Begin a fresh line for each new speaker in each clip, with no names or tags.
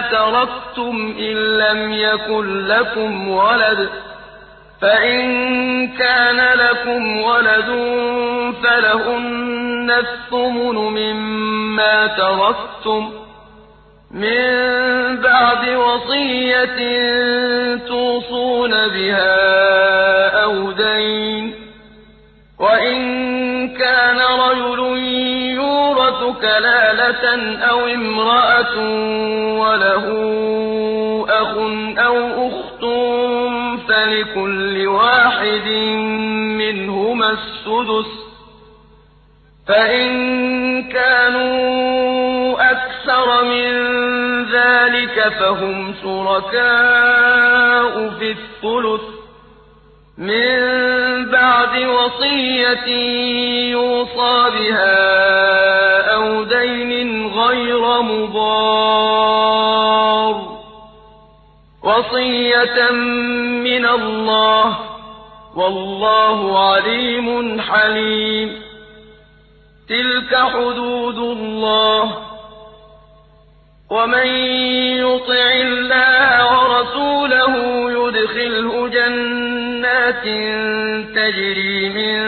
تركتم إن لم يكن لكم ولد فإن كان لكم ولد فلهن الثمن مما تركتم. من بعد وصية توصون بها أو دين وإن كان رجل كلالة أو امرأة وله أخ أو أخت فلكل واحد منهما السدس. فإن كانوا أكثر من ذلك فهم شركاء في الثلث. من بعد وصية يوصى بها أو دين غير مضار وصية من الله والله عليم حليم تلك حدود الله ومن يطع الله ورسوله يدخله جنات تجري من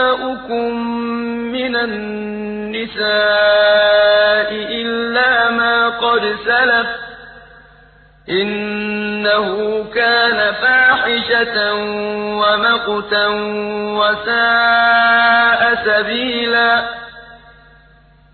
النساء إلا ما قد سلف إنه كان فاحشة ومقتا وساء سبيلا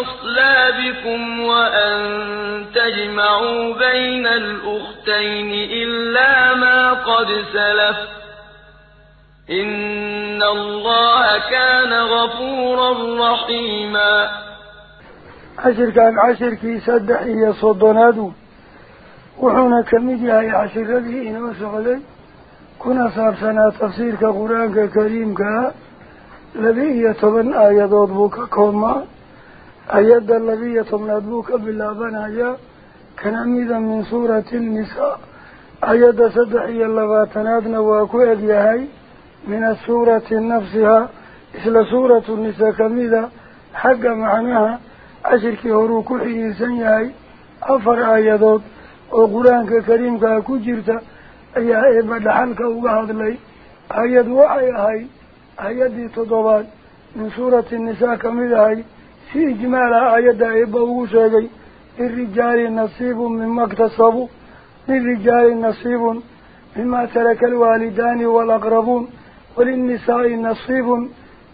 أصلابكم وأن تجمعوا بين الأختين إلا ما قد سلف. إن الله كان غفورا رحيما.
عشر كان عشر كي سدح إيا صدنادو وحونا كميدي هاي عشر ربي إنما سغلي كنا صار سنة تفسير كقرآن كريم كا لبيه طبن آيات بوك كوما آيات لبيه طبن بوك باللابن كان أميدا من سورة النساء. آيات سدحي اللغاتنادنا وكو أديهاي من السورة نفسها. إسلا سورة النساء كميدا حق معناها عشركي هروك حيسان ياي أفر آيات وقرآن كريم كا كجرتا ayaa eeba dhaxalka uga hadlay hay-ad waxay ahay hay-addii toddobaad min suurati nisaa kamid ahay في إجمال آيات إبوه الرجال نصيب مما اكتسبوا للرجال نصيب مما ترك الوالدان والأقربون وللنساء نصيب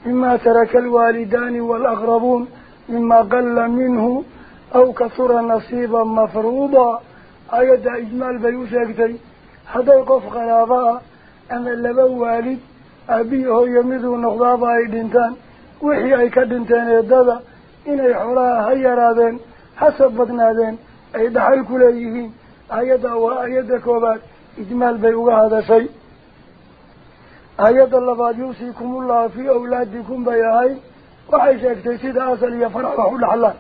مما ترك الوالدان والأقربون مما قل منه أو كثر نصيبا مفروضا آيات إجمال بيوسى اكتري هذا يقف غلابا أما اللبا والد هو يمذو نغضابا إدنتان وحي أي كدنتان يددا leeyihiin ayadda waa ayadda koobaad ijmaal bay uga hadashay ayadda labaad yuusikumullahu fii awlaadikum bay ahay waxay sheegtay sida asal iyo farac wax u dhaxlaan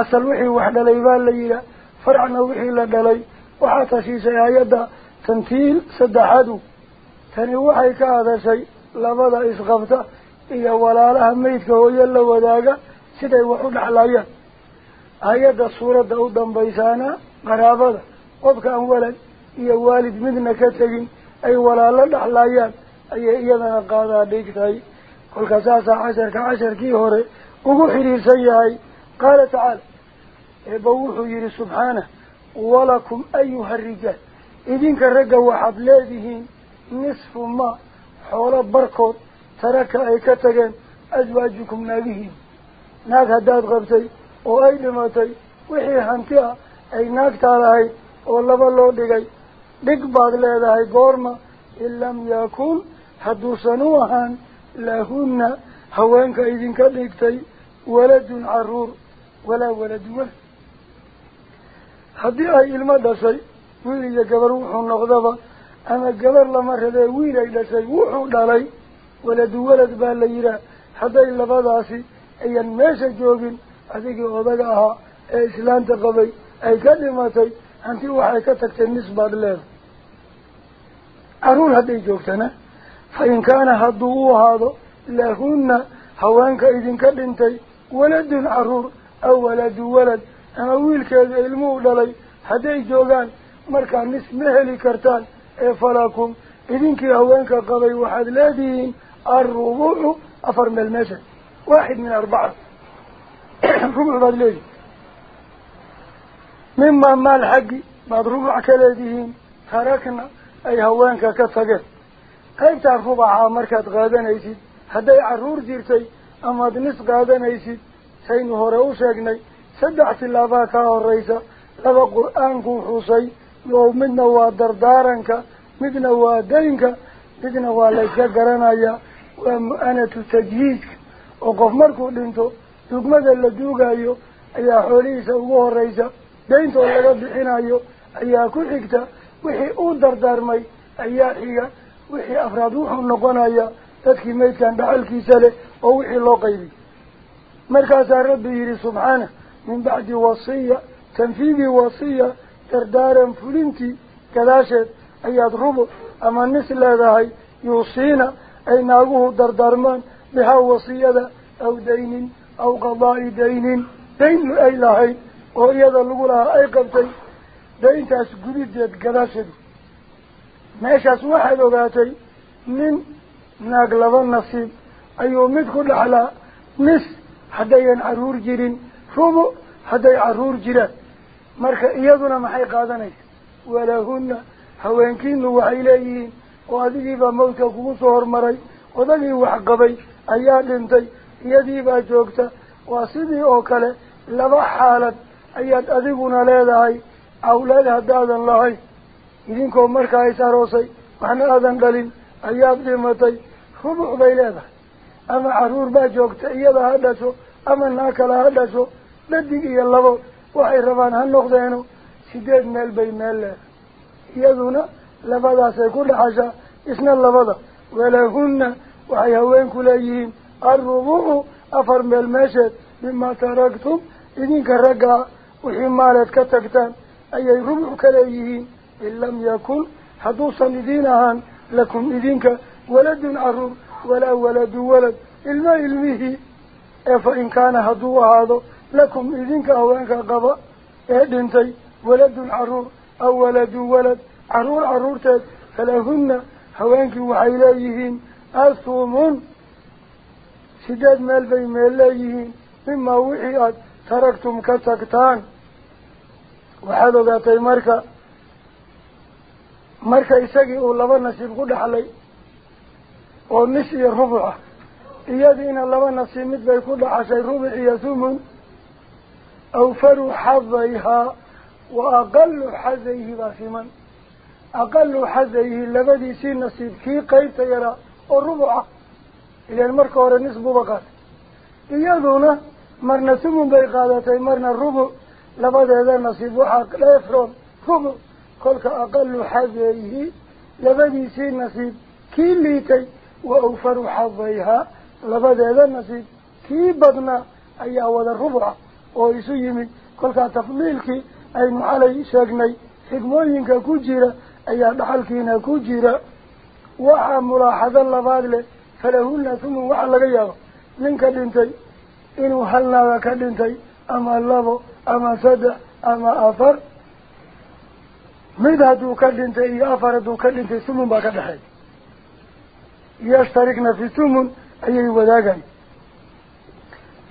asal wixii wax dhalay baa la yidhaa faracna wixii la dhalay waxaa tashiishay hay-adda tantiil saddexadu tani waxay ka hadashay labada isqabta iyo walaalaha meydka hooyo la wadaaga سيدي وحود حلايات آيات الصورة داودا بيسانا قرابة قبك أولاد إيا والد مدنا كتاقين أي ولا لد حلايات أي إيادنا قادة ديكتاي قل كساسا عشر كعشر كي هوري وقوحي لي قال تعالى بوحو يري سبحانه ولكم أيها الرجال إذن كرقوا واحد نصف ما حول بركوت ترك أي كتاقين أزواجكم نبيهين hanti ah ay naagtaa lahayd oo laba loo dhigay dhig baad leedahay goorma in lam yakun hadduusan u ahaan lahunna haweenka idinka dhigtay waladun caruur walaa waladu walad haddii ay ilmo dhashay wiil iyo gabar wuxuu noqdaba ama gabar lama rabee wiil ay dhashay wuxuu dhalay waladu walad baa la yihaah hadday labadaasi ee islaanta qabay ay ka dhimatay hanti waxay ka tagtay nis baad leedahay caruur hadday joogtana fa in kaana hadduu u ahaado lahunna haweenka idinka dhintay waladun caruur aw waladu walad ama wiilkeeda ilmuhu dhalay hadday joogaan markaa nis ma heli kartaan ee falakum idinkii haweenka qabay waxaad leedihiin alrubuucu afar meel meesha واحد من أربعة. ربع بدلج مما مال حقي مضروب عكالاتهم تركنا أي هوانك كفقت قيب تعرفوا بها عامركة غادة نيسي؟ حدا يعرور زيرتي. أما دنس غادة نيسي سينه روشة جني سدعت الله كاه الرئيسة. لبا قرآن كو حسي لو منا وادردارنك مدنا وادينك مدنا وادينك مدنا وادينك وأنا تتجهيزك mu-anatu tajhiidka oo qof markuu dhinto dugmada la duugayo ayaa xoolihiisa ugu horeysa dayntoo laga bixinayo ayaa ku xigta wixii uu dardaarmay ayaa xiga wixii afraad wuxuu noqonayaa dadkii maydkan dhaxalkiisa leh oo wixii loo qaybiy markaasaa rabbi yidhi subxaanah min bacdi wasiya tanfiidi wasiya dardaaran fulintii gadaasheed ayaad rubuc ama nis leedahay yuusiina ay naaguhu dardaarmaan qadaa'i daynin dayn ay lahayd oo iyada lagu lahaa ay qabtay dayntaas gudideed gadaasheedu meeshaas waxaad ogaatay nin naag laba nasiib ayuu mid ku dhaxlaa nis haddayan carruur jirin rubuc hadday carruur jiraan marka iyaduna maxay qaadanaysa walahunna haweenkiinu waxay leeyihiin oo adigiibaa mawdka kugu soo hormaray odagii waxqabay ayaa dhintay iyadiibaa joogta waa sidii oo kale laba xaalad ayaad adiguna leedahay awlaad haddaadan lahayn idinkoo markaa is aroosay waxna aadan dhalin ayaad dhimatay rubuc bay leedahay ama carruur baa joogta iyada ha dhasho ama naa kale ha dhasho dhadig iyo labo waxay rabaan ha noqdeeno sideed meel bay meel leedahay iyaduna labadaasay ku dhaxashaa isna labada walahunna وهي وين كليين؟ الربوع أفر من المشهد مما تركتم. إذن كرقا وحين مالت كتكتان أي ربع كليين؟ إن لم يكن. حدوصا لدينها لكم إذنك ولد عرور ولا ولد ولد. إلا علمه فإن كان هدو هذا. لكم إذنك أو أنك قضاء إذنتي إيه ولد عرور. أو ولد ولد. عرور عرورتك. فلهن. هوانك وحيليهن. Waxaad ogaatay marka marka isagii uu laba nasiib ku dhaxlay oo nis iyo rubuc ah iyadiina laba nasiib mid bay ku dhaxashay rubuc iyo thumun awfaru xadayhaa wa aqalu xadayhi baa siman aqalu xadayhi labadiisii nasiib kii qaybta yaraa ah hore nis buuba qaatay iyaduna marna thumun bay qaadatay marna rubuc labadeeda nasiib waxaa dheefroon rubuc kolka aqalu xadayhi labadiisii nasiib kii liitay wa awfaru xadayhaa labadeeda nasiib kii badnaa ayaa wada rubuca oo isu yimid kolkaa tafdiilkii aynu xalay sheegnay xigmooyinka ku jira ayaa dhaxalkiina ku jira thumun waxaa laga yaaba ninka dhintay inuu hal naaga ka dhintay ama labo ama saddex ama afar mid hadduu ka dhintay iyo afar hadduu ka dhintay thumun baa ka dhexeey yashtarikna fi thumun ayay wadaagayn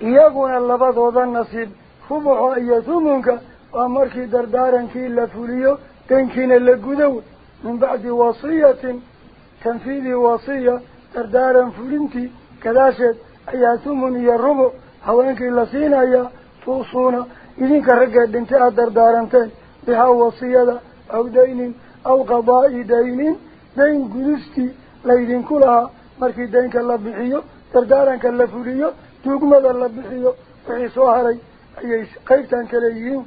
iyaguna labadooda nasiib rubuxa iyo thumunka waa markii dardaarankii la fuliyo daynkiina la gudo min bacdi wasiyatin rubuc haweenkii la siinayaa tuusuuna idinka raggee dhintay aada dardaaranteen bihaa wasiyada aw daynin aw qadaa'i daynin dayn gudustii laydinku lahaa markii daynka la bixiyo dardaaranka la fuliyo duugmada la bixiyo wixii soo haray ayay qaybtan kale yihiin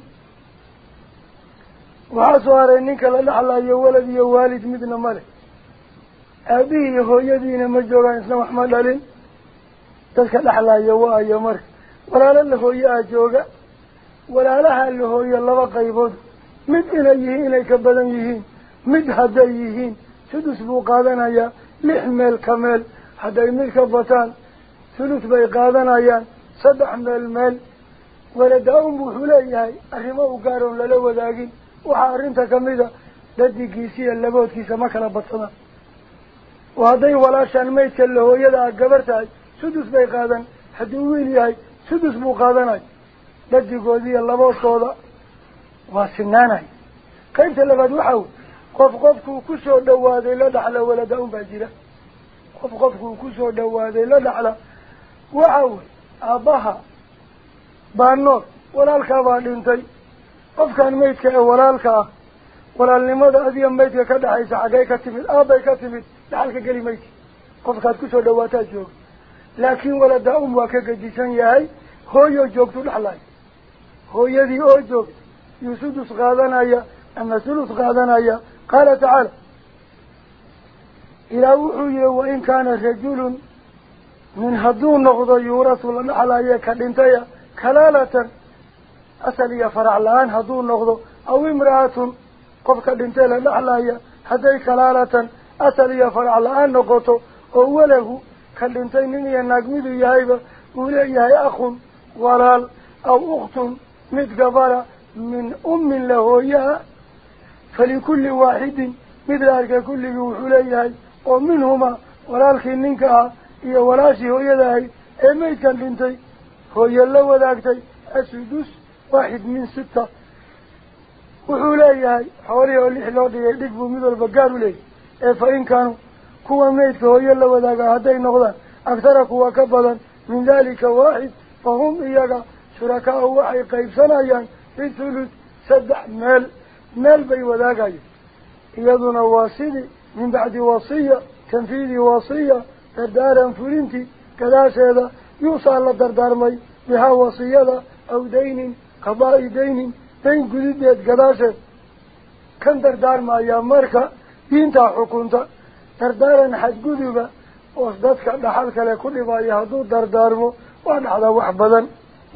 waxaa soo haray ninka la dhexlayo walad iyo waalid midna male dhexlayo waayo marka walaalo la hooye ah jooga walaalaha la hooyo laba qaybood mid inay yihiin inay ka badan yihiin mid hadday yihiin sudus buu qaadanayaa lix meel ka meel hadday mid ka bataan sulus bay qaadanayaan saddex meel meel waladaa-un wuxuu leeyahay arrimo u gaar oon lala wadaagin waxaa arrinta kamid a dadigiisiiyo laboodkiisa ma kala badsadaan la hooyada ah gabar tahay sudus bay qaadan hadduu wiil yahay sudus buu qaadanay dadigoodiiyo laboodkooda waa sinaanay qaybta labaad waxa wey qof qofkuu kusoo dhawaaday la dhaxla walada-un baa jira qof qofkuu kusoo dhawaaday la dhaxla waxa wey aabbaha baa nool walaalkaabaa dhintay qofkan maydka ee walaalka ah walaalnimada adiga maydka ka dhexaysa xaggay ka timid aabbay ka timid dhawaataa jooga laakiin waladaa um waa ka gedisan yahay hooyo joogtu dhexlayo hooyadii oo joogta yuu sudus qaadanaya ama sulus qaadanaya qaala tacaala ilaah wuxuu yihi wain kaana rajulun min hadduu noqdo yuurasu la dhaxlaye ka dhintaya kalaalatan asal iyo farac la-aan hadduu noqdo aw imra'atun qofka dhintay la dhaxlaya hadday kalaalatan aw ukhtun mid gabara min ummin la hooyaha falikulli waaxidin mid la arka kulligii wuxuu leeyahay oo minhumaa walaalkii ninka ah iyo walaashii hooyada ahayd ee maydkan dhintay hooye la wadaagtay asudus waaxid min sita wuxuu leeyahay xoolihii oo lix loo dhigay dhig buu mid walba gaar u leeyahy fa in kaanuu kuwa maydka hooye la wadaaga hadday noqdaan agtara kuwa ka badan min daalika waaxid fa hum iyaga shurakaa-u waxay qaybsanayaan bithuluth saddex meel meel bay wadaagayaan iyaduna waa sidii min bacdi wasiya tanfiidi wasiya dardaaran fulintii gadaasheeda yuusaa la dardaarmay bihaa wasiyada aw daynin qadaa'i daynin dayn gudideed gadaasheed kan dardaarmayaa marka dhibaayo hadduu dardaarmo waa dhacdaa wax badan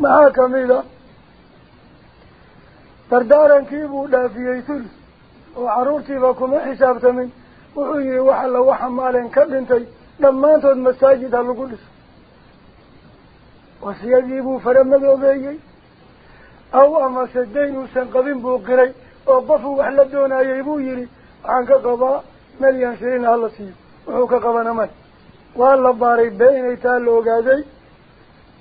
maxaa kamid a dardaarankiibuu dhaafiyey thulus oo carruurtiiba kuma xisaabtamin wuxuu yihi wax alla waxa maalin ka dhintay dhammaantood masaajid ha lagu dhiso wasiyadiibuu faramadoobeeyey aw amase dayn uusan qabin buu qiray oo qofuu wax la doonayay buu yihi hala siiyo wuxuu ka qabana mal waa la baaray bee inay taa la ogaaday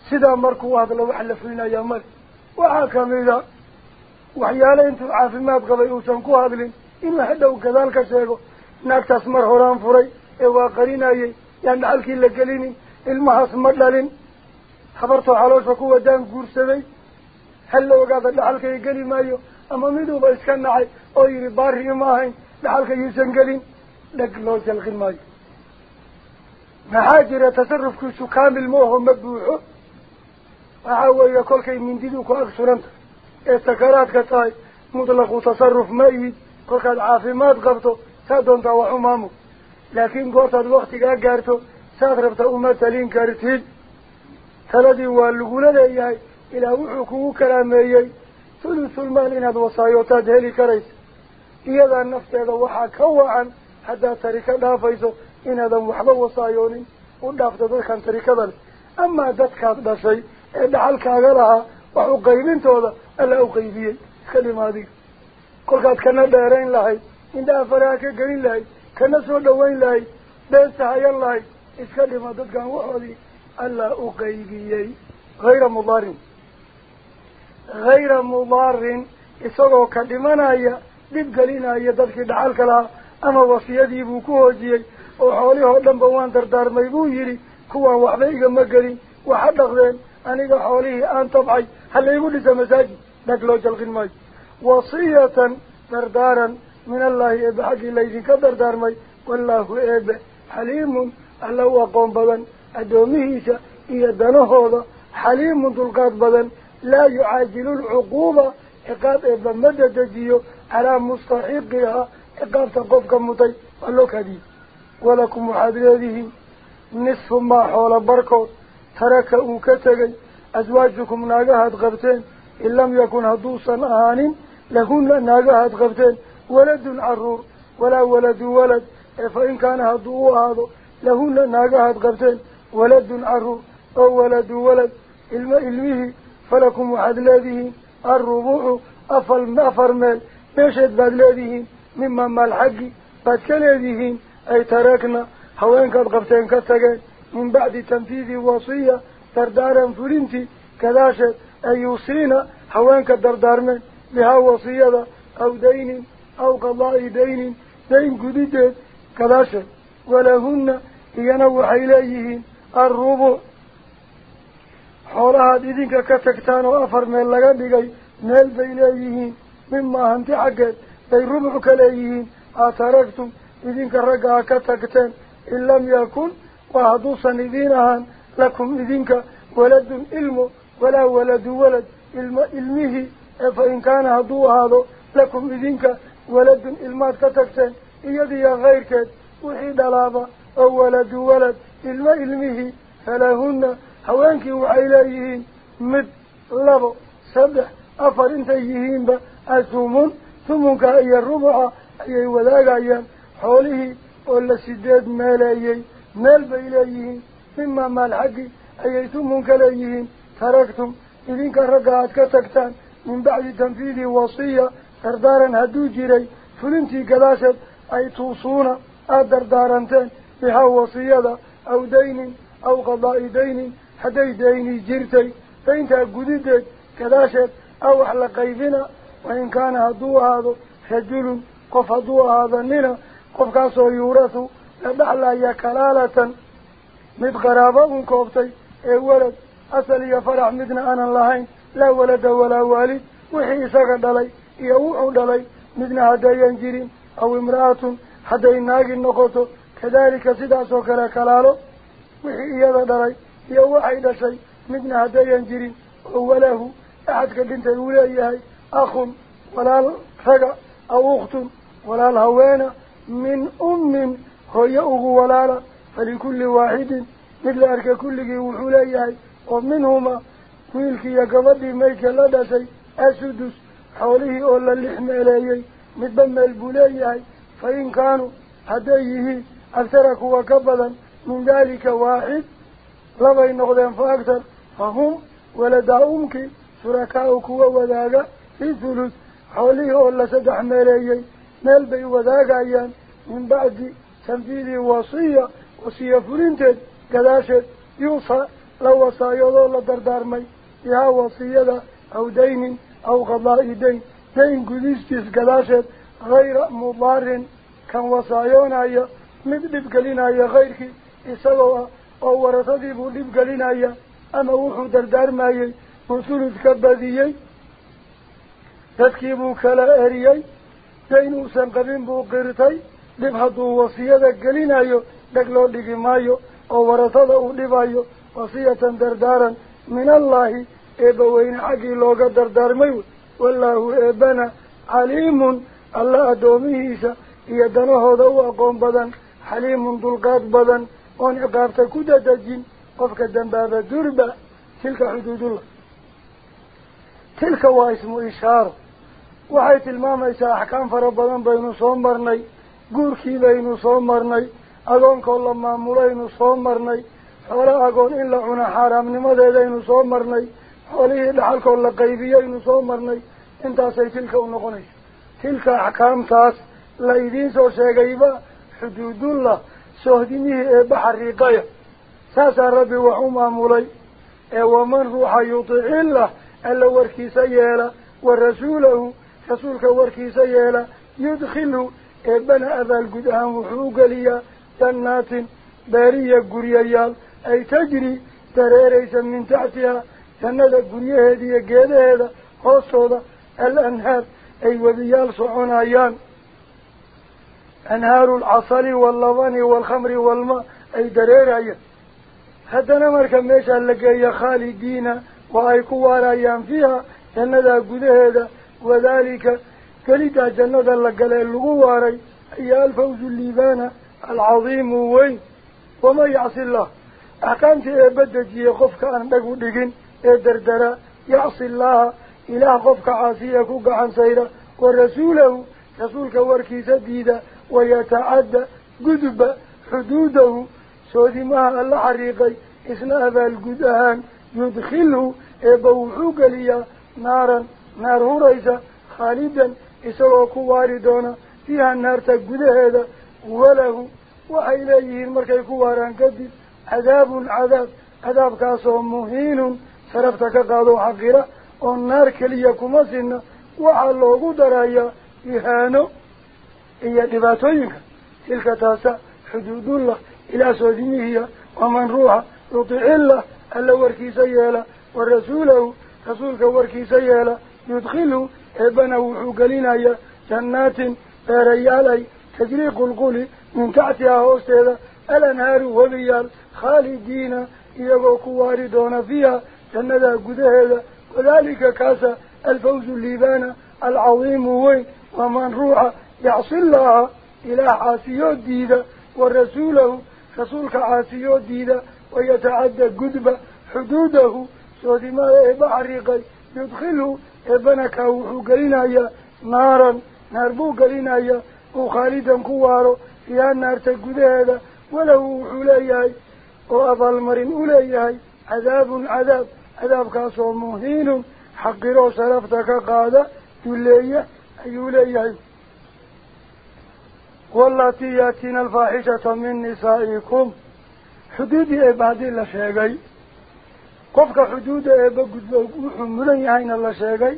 sidaa markuu hadlo wax la fulinayaa male waxaa kamida waxyaale intuu caafimaad qabay uusan ku hadlin inuu hadhow gadaal ka sheego naagtaas mar horaan furay ee waa qarinayay yaan dhaxalkii la gelinin ilmahaas ma dhalin habartoo caloosha ku wadaan guursaday hal la ogaada dhaxalkay geli maayo ama miduuba iska nacay oo yihi baari ma ahayn loo jalqin maayo maxaa jira tasarufkiisu kaamil ma aho ma buuxo waxaa weeye kolkay mindidu ku ag suranta ee sakaraadka tahay mutlaqu tasaruf ma ihid kolkaad caafimaad qabto saa doontaa wax u maamul laakiin goortaad waktigaa gaarto saad rabta uma talin kartid taladii waa lagula leeyahay ilaah wuxuu kugu kalaameeyey thuluthulmaal inaad wasaayotaad heli karaysa iyadaa nafteeda waxaa ka wacan haddaad tarika dhaafayso inaadan waxba wasaayoonin u dhaafto dadkan tarikada leh amaa dadkaad dhashay ee dhaxalkaaga lahaa wax u qaybintooda alla u qaybiyey iska dhima adiga kolkaad kana dheerayn lahayd indhaha faraha ka gelin lahayd kana soo dhawayn lahayd beenta hayan lahayd iska dhima dadkan waxoodii alla u qaybiyey hayra mudaarin hayra mudaarin isagoo ka dhimanaya dhib gelinaya dadkii dhaxalka lahaa ama wasiyadii buu ku hoojiyey oo xoolihii oo dhanba waan dardaarmay buu yidhi kuwaan waxba igama gelin waxa dhaqdeen aniga xoolihii aan tabcay ha laygu dhisa masaajid dhag loo jalqin maayo wasiyatan dardaaran min allaahi eebe xaggii laydinka dardaarmay wallaahu eebe xaliimun alla u aqoon badan addoomihiisa iyo danahooda xaliimun dulqaad badan laa yucaajilu lcuquuba ciqaab eeba ma dedejiyo على مستحقها إقامت قفك مطي فلوك هذه ولكم حاضر هذه نصف ما حول بركو ترك أوكتغي أزواجكم ناقهات غبتين. إن لم يكن هدوسا آن لهن ناقهات غبتين. ولد عرور. ولا ولد ولد. فإن كان هدوه هذا لهن ناقهات غبتين. ولد عرور. أو ولد ولد. إلمه فلكم حاضر هذه. الربوع. أفر مال maal xaggi baad ka leedihiin ay tarakna haweenkaad qabteen ka tageen min bacdi tanfiidi wasiya dardaaran fulintii gadaasheed ay yuusiina haweenka dardaarmeen bihaa wasiyada aw daynin aw qadaa'i daynin dayn gudideed gadaasheed walahunna iyana waxay leeyihiin alrubuuc xoolahaad idinka ka tagtaan oo afar meel laga dhigay meel bay leeyihiin مما أنت عقل أي ربعك ليهين. أتركتم إذن كرقا كتكتن إن لم يكن وهدوصا إذنهان لكم إذنك ولد إلم ولا ولد ولد إلم إلمه. فإن كان هدو هذا لكم إذنك ولد إلمات كتكتن إيدي غيرك وحيد لابا أو ولد ولد إلم إلمه فلهن حوانك وعيلائيهين مد لبو سبح أفر إنتيهين با أثومون ثم كأي الربع أي ولاغ أيام حوله ولا سداد مال أيام مال بإليهين ثم مال حقي أي ثم كأيهين تركتم. إذن كرقات كتكتان من بعد تنفيذ وصية تردارا هدو جيري فلنتي كلاسد أي توصونا أدردارانتين بها وصية أو دين أو قضاء دين حدي دين جيرتي فإنتا قددت كلاسد أو حلقيفنا hadduu ahaado rajulun qof hadduu ahaado nina qofkaasoo yuurasu la dhaxlaya kalaalatan mid qaraabo un koobtay ee walad asal iyo farax midna aanan lahayn laa walada walaa waalid wixii isaga dhalay iyo wuxuu dhalay midna haddayan jirin aw imra'atun hadday naagi noqoto kadaalika sidaasoo kale kalaalo wixii iyada dhalay iyo waxay dhashay midna haddayan jirin oo walahu axadka dhintay uu leeyahay walaal raga aw ukhtun walaal haweena min ummin hooyo ugu walaala falikulli waaxidin mid la arka kulligii wuxuu leeyahay oo minhuma wiilkii iyo gabadhii maydka la dhashay asudus xoolihii oo la lix meeleeyey midba meel buu leeyahay fa in kaanuu hadday yihiin agtara kuwa ka fii thuluth xoolihii oo la saddex meeleeyey meel bay wadaagayaan min bacdi tanfiidi wasiya wasiya fulinteed gadaasheed yuusa la wasaayadoo la dardaarmay bihaa wasiyada aw daynin aw qadaa'i dayn dayn gudistiis gadaasheed hayra mudaarin kan wasaayoonaya mid dhib gelinaya kayrkii isagoo ah oo warasadii buu dhib gelinaya ama wuxuu dardaarmayey buu thuluth ka badiyey uusan qabin buu qirtay dhib hadduu wasiyada gelinayo dheg loo dhigi maayo oo warasada uu dhibayo wasiyatan dardaaran min allaahi eebbaweyne xaggii looga dardaarmay wey wallaahu eebbana caliimun alla addoomihiisa iyo danahooda u aqoon badan xaliimun dulqaad badan oon ciqaabta ku dadejin qofka dambaaba durba tilka xuduudullah tilka waa ismu ishaaro badan baynu soo marnay guurkii baynu soo marnay agoonkoo la maamulaynu soo marnay xoolo agoon in la cuna xaaraamnimadeedaynu soo marnay xoolihii dhaxalkoo la qaybiyaynu soo marnay intaasay tilka u noqonaysa tilka axkaamtaas la idiin soo sheegayba xuduudullah sohdimihii eebba xariiqaya saasaa rabbi wax u maamulay ee waman ruuxa yutiicillah alla warkiisa yeela wa rasuulahu رسولك وركي سيالا يدخله ابن أبا القدام وحوق ليا تنات بارية قريا أي تجري ترى ليس من تحتها جنة قريا هذه قيدة هذا خصوة الأنهار أي وذيال صحون أيان أنهار العصر واللوان والخمر والماء أي درير أيان حتى نمر كميشا لك أي خالدين وأي كوار أيان فيها جنة قرية هذا وذلك فلدى جنة لقل الغواري هي الفوز الليبانة العظيم وين؟ وما يعصي الله. أكانت أبدت يخفك أن تقودكين أدردرا إيه يعصي الله. إلى خفك عاصيك أكوك سيرا ورسوله رسولك وركي سديدا ويتعدى قدب حدوده. سوذي ما الله حريقي. إسنا هذا القدهان يدخله إيه أبوحوك ليا نارا. نار هريسة خالدا إسلوك واردونا فيها النار تقود هذا وله وإليه المركي كواران قد عذاب عذاب عذاب كاسو مهين سربتك قادو حقيرا والنار كليكو مزين وعلوه درايا إهانو إيا دباتوينك تلك تاسا حدود الله. إلى سودينه ومن روح رطع الله. ألا وركي سيالا ورسوله رسولك وركي سيالا يدخل ابنه وقالين ايا جنات ريالي تجريق القولي من تعتها هوسيدة الانهار وبيال خالدين. ايقو كواردون فيها جنة قدهيدة وذلك كاسا الفوز الليبانا العظيم هو ومن روح يعصي الله إلى عاسيو ديدة ورسوله رسولك عاسيو ديدة ويتعدى قدبة حدوده. سوى ما بحريقي يدخله naaran naar buu gelinayaa uu khaalidan ku waaro fiiha naarta gudaheeda walahu wuxuu leeyahay oo abaalmarin u leeyahay cadaabun cadaab cadaabkaasoo muhiinun xaqiroo sharafta ka qaada duleeya ayuu leeyahay wallatii yaatiina alfaaxishata min nisaa'ikum xuduuddii eebba haddii la sheegay eebba gudbo wuxuu mudan yahayna la sheegay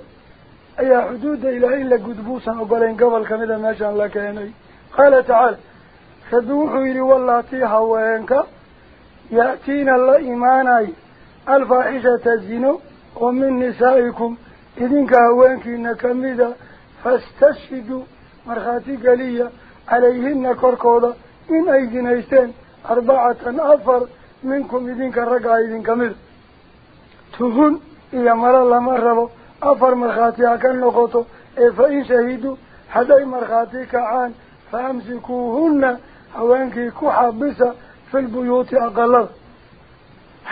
ayaa xuduudda ilaahay in la gudbuusan ogolayn gobol kamida meeshaan la keenay qaala tacaala rabbi wuxuu yidhi wallatii haweenka ya'tiina la imaanay alfaaxishata zino oo min nisaa'ikum idinka haweenkiina kamida fastashhiduu markhaati geliya calayhina korkooda in ay zinaysteen arbacatan afar minkum idinka raggaa idinka mida fa in shahiduu hadday markhaati kacaan fa amsikuuhunna haweenkii ku xabisa fi lbuyuuti aqalada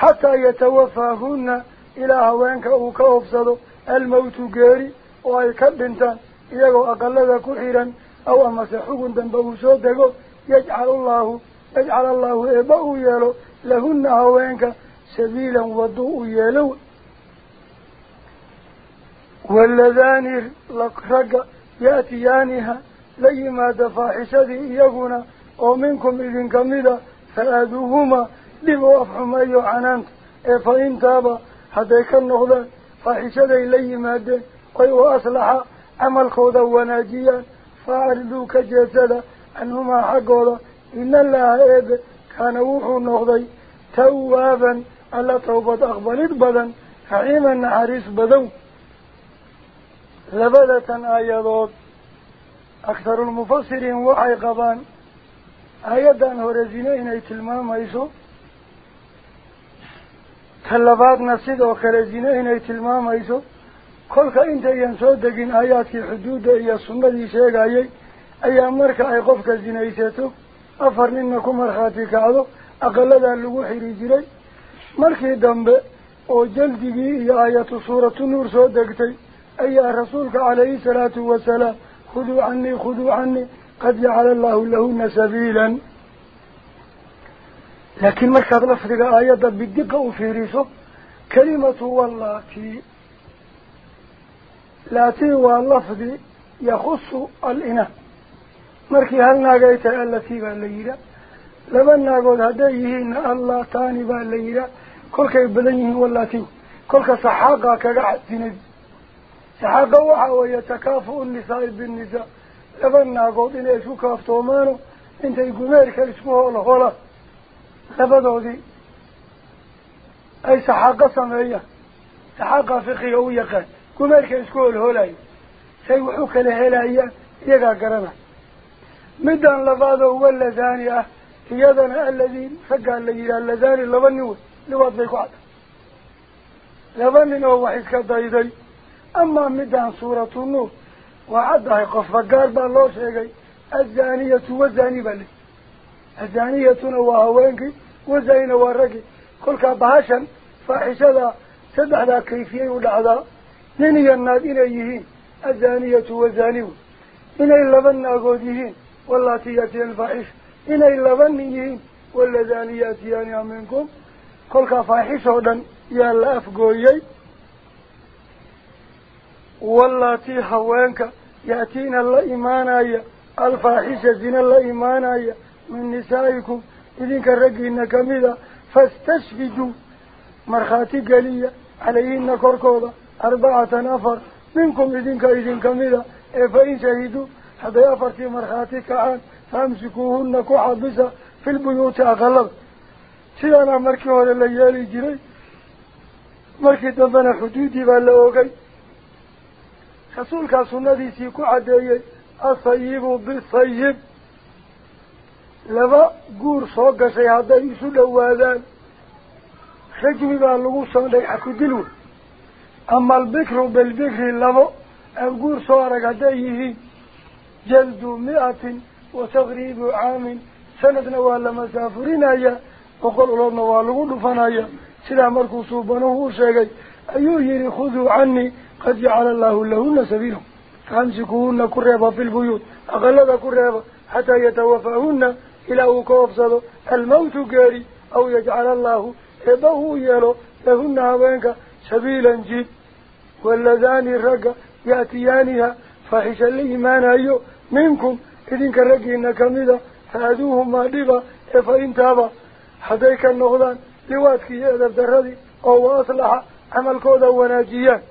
xataa yatawafaahunna ilaa haweenka uu ka hofsado almawtu geeri oo ay ka dhintaan iyagoo aqalada ku xiran aw amase xugun dambe uu soo dego yajcal allahu yajcal allahu eebba uu yeelo lahunna haweenka سبيلا وضوء يلو. والذان لقرق يأتيانها لما دفع حسدي يقنا ومنكم إذن كمدا فأدوهما لبوافهم أيو عنانت فإن تابا حتى يكن نهضان فحسدي لما دين ويو أصلح عمل خوضا وناجيا فأردوك جسدا أنهما حقوضا إن الله إذ كان وحو نهضي توابا alla tawbad aqbalid badan raxiiman naxariis badan labadatan aayadood akharulmufasiriin waxay qabaan aayaddan hore zine inay tilmaamayso ta labaadna sidoo kale zine inay tilmaamayso kolka intayan soo degin aayaadkii xuduudda iyo sunnadii sheegayay ayaa marka ay qofka zinaysato afar ninna ku markhaati kacdo aqaladaa lagu xiri jiray jaldigii iyo aayatu suuratu nuur soo degtay ayaa rasuulka calayhi salaatu wasalaam khuduu canii khuduu canii qad jacala allahu lahuna sabiilan laakiin markaad lafdiga aayadda bidiqa u fiiriso kelimatu wallaati laatii waa lafdi yakhusu al-ina markii hal naag ay tahay allatii baa la yidhaa laba naagood hadday yihiinna allaataani baa la yidhaa كل كي بدنيه ولا تيو كل كصحاقة كجعتيني صحاقة وحى ويتكافؤ النساء بالنساء لبنا قاضين إيش وكافتو مانو أنت يقول يقومير كاسمه ولا ولا لبده ذي أي صحاقة صنعية صحاقة فقهية ويقال قومير كاسكول هلاي سيوحوك لهلاي يقع قرمه مدان لبادو ولا ثانية هيذا الذي فقال لي الذي لبنيوه wax iska dayday amaa midaan suuratu nuur waa caddahay qofba gaar baa loo sheegay azaniyatu wazani baa leyi azaniyatuna waa haweenkii wazanina waa raggi kolkaa bahashan faaxishada saddexdaa kayfiyay u dhacdaa nin iyo naag inay yihiin azaniyatu wazani wey inay laba naagood yihiin walaati yaatiya alfaaxisha inay laba nin yihiin waladaani yaatiyaaniha minkum كل كفاحي سودان يا لاف قويي والله تي هوانك يأتينا الإيمان أي الفاحشة زين الإيمان أي من نسائكم إذن كرقينا كميدا فاستشفدوا مرخاتي قلية عليهن كوركوضة أربعة نفر منكم إذن كإذن كميدا فإن شهدوا هذا في مرخاتي كعان فامسكوهن كحبسة في البيوت أغلب xuduuddii baa la ogay rasuulkaa sunnadiisii ku caddeeyey asayibu bisayib laba guur soo gashay hadday isu dhowaadaan rajmi baa lagu soo dhagxa ku dil wey ama albikru bilbikri labo aan guur soo arag hadday yihiin jaldu mi-atin wa taqriibu caamin sanadna waa la masaafurinaya وقال الله نوالغو لفنايا سلا مركو صوبانه وشيغي أيوه يري خذوا عني قد جعل الله لهن سبيلهم فامسكوهن كريبا في البيوت أغلب كريبا حتى يتوفاهن إلى أكوفصده الموت قاري أو يجعل الله إباه يلو لهن هوانك سبيلا جيد واللذان الرق يأتيانها فحش الإيمان أيو منكم إذن كرقينا كميدا فأدوهما لغا فإن انتابا حديك النغلان لواتك يأذب دردي أو أصلح عمل كودا وناجية.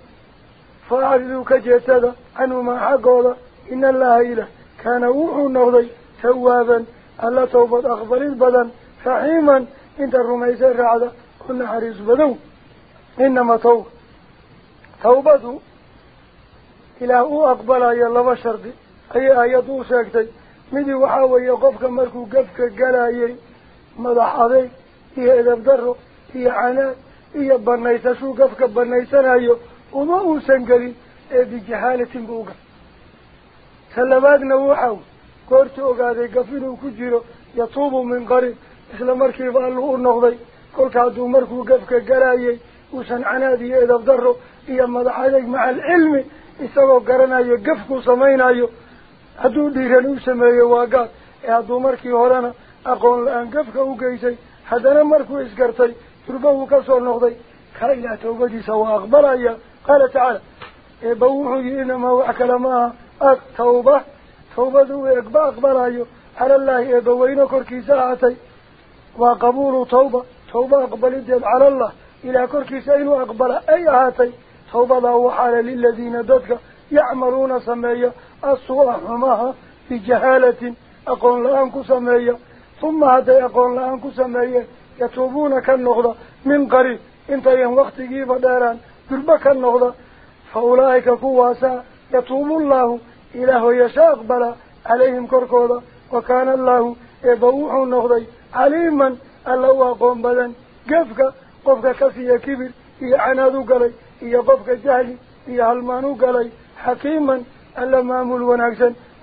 فأعرضوا جيتادا أنو ما حقودا إن الله إله. كان وحو النغضي توابا ألا توبت أخبر البدن فحيما إن الرميزة الرعدة كنا حريص بدو. إنما توب توبته إلى أو أقبل أي الله بشرد أي آيات وشاكتي مدي وحاوي قفك مركو قفك قلائي. Iyo canaad iyo banaysashuu gafka banaysanayo uma uusan gelin ee bijahaalatin buu ugal ta labaadna waxaw goortu ogaaday gaf inuu ku jiro yatuubu min qariib isla markiiba allu u noqday kolka hadduu markuu gafka galayay uusan canaad iyo edab daro iyo madax adeyg maca alcilmi isagoo garanayo gafkuu samaynayo hadduu dhiiran u sameeyo waa gaad ee hadduu markii horena أقول الآن قفك أوكيسي حدنا مركو إسكرتي تربوه كسور نغضي قال إلا توبتي سواء أقبل قال تعالى إبوحي إنما وعكل لما التوبة توبة. دو إقبع أقبل أيها على الله إبوين كركي ساعتي. وقبول توبة. توبة أقبل الدين على الله. إلى كركي ساين وأقبل أيهاتي توبة دو حال للذين دتك يعملون سمية. أصوى حماها في جهالة أقول الآن كسمية ثم هذا أقول لأن كسمية يتوبون كالنغضة من قريب. إنت وقت جيب داران. دربك النغضة فأولئك كواسا. يتوب الله. إله يشاء أقبل عليهم كركوضة. وكان الله يبوح النغضة عليما. ألا أقوم بدن. قفك. قفك كفي كبر هي عناد قلي. هي قفك جهلي. هي هلمان قلي. حكيما.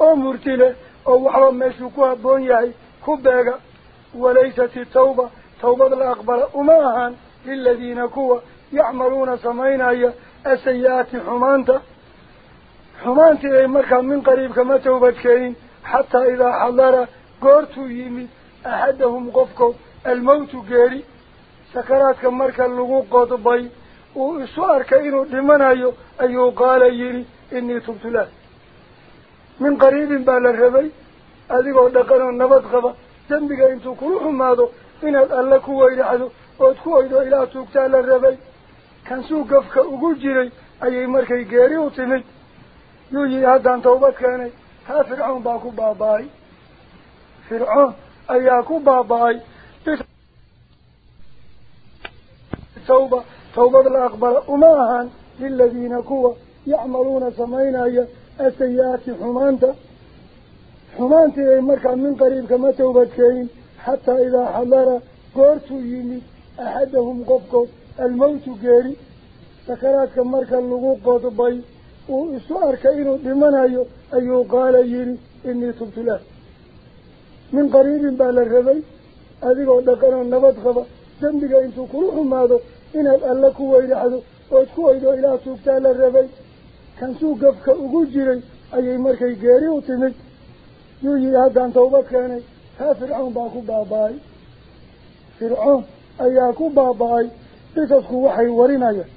oo murti leh oo waxba meeshuu ku habboon yahay itawba tawbad la aqbala uma ahaan liladiina kuwa يعملون سمينايا السيئات حمانتا حمانتي أي مركا من قريب كما توبت كين حتى إذا حضر قرتوا يمي أحدهم قفكو الموت قاري سكرات كمركا اللقوق قطبي وإسوار كإنه لمنايو أيو قال يري إني تبت له من قريب بالربي kulu xumaado inaad alle ku weyraxdo ood ku oydo ilaa tuugtaa la rabay kansuu gafka ugu jiray ayay markay geeri u timid yuu yihi haddaan tawbad keenay taa fircoon baa ku baaba-ay fircoon ayaa ku baaba-ay tawba tawbad la aqbala uma ahaan liladiina kuwa yacmaluuna samaynaya asayi-aati xumaanta min qariib kama tawbadkeenin xataa idaa xadara goortuu yimid axadahum qofkood almawtu geeri sakaraadka marka lagu qodbay uu isu arkay inuu dhimanayo ayuu qaala yidhi inii tubtu lah min qariibin baa la rabay adigoo dhaqanoo nabad qaba dembiga intuu kula xumaado inaad alle ku weyraxdo ood ku weydo ilaah tuugtaa la rabay kansuu gafka ugu jiray ayay markay geeri u timid tawbad keenay taa fircoon baa ku baaba-ay fircoon ayaa ku baaba-ay qisasku waxay warinayaan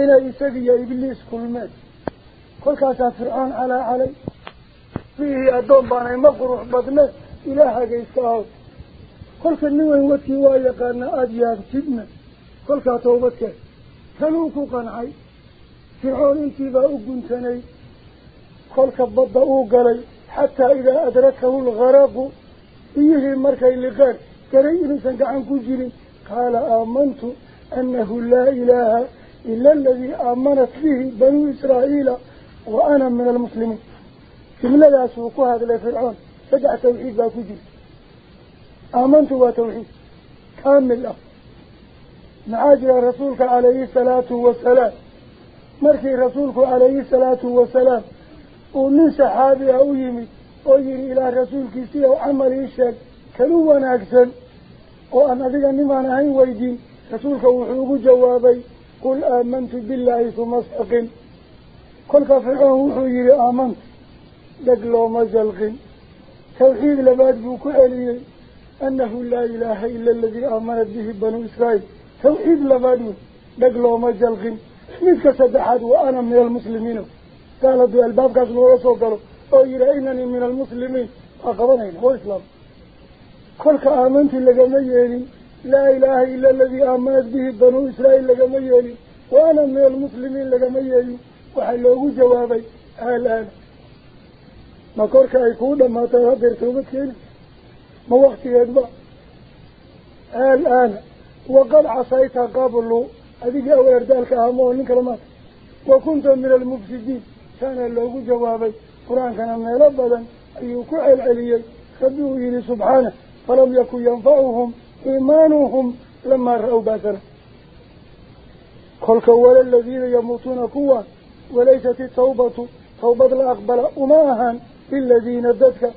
inay isagiiyo ibliis kulmeen kolkaasaa fircoon calaa calay bihii addoon baanay ma qurux badneen ilaahaaga iska ahaw kolka nin weyn wadkii waa yaqaanaa aada yaabtidna kolkaa tawbad keen kanuu ku qancay fircoon intiibaa u guntanay kolka badda uu galay حتى إذا أدركه الغرق فيه مركي لقان كري إنسان عن كجر قال آمنت أنه لا إله إلا الذي آمنت به بنو إسرائيل وأنا من المسلمين. لا سوق هذا لفرعون فجع توحيد لا كجر آمنت وتوحيد كامل. له معاجر رسولك عليه الصلاة والسلام. مركي رسولك عليه الصلاة والسلام. ومن صحابي أو يمي ويري إلى رسول كيسي أو عمل إيشك كانوا وناكسن وأن أذيك نمان هين ويدين رسولك وحوق جوابي قل آمنت بالله ثم استقم كل كفرعون وحيري آمنت لقلو مزلق توحيد لباد بوكو علي أنه لا إله إلا الذي آمنت به بنو إسرائيل توحيد لباد لقلو مزلق مثل سدحات وأنا من المسلمين قال دو الباب كاسم ورسو قالوا. ويرى إنني من المسلمين. أقبنين هو إسلام. كل كآمنت لك ميالي لا إله إلا الذي آمنت به بنو إسرائيل لك ميالي وأنا من المسلمين لك ميالي وحلوه جوابي. الآن. ما كورك أيكون ما تهدر توبتين ما وقت يدبع. الآن. وقد عصيت قبل. هذه أول ذلك أهمون كلمات وكنت من المفسدين. كان اللوغو جوابي. قرآن كان ميلا بدن أيوكو العليي خبيه إلي سبحانه. فلم يكن ينفعهم إيمانهم لما رأوا باسره قل ولا الذين يموتون قوة وليست التوبة. توبة الأقبل أماها. الذين ذاتك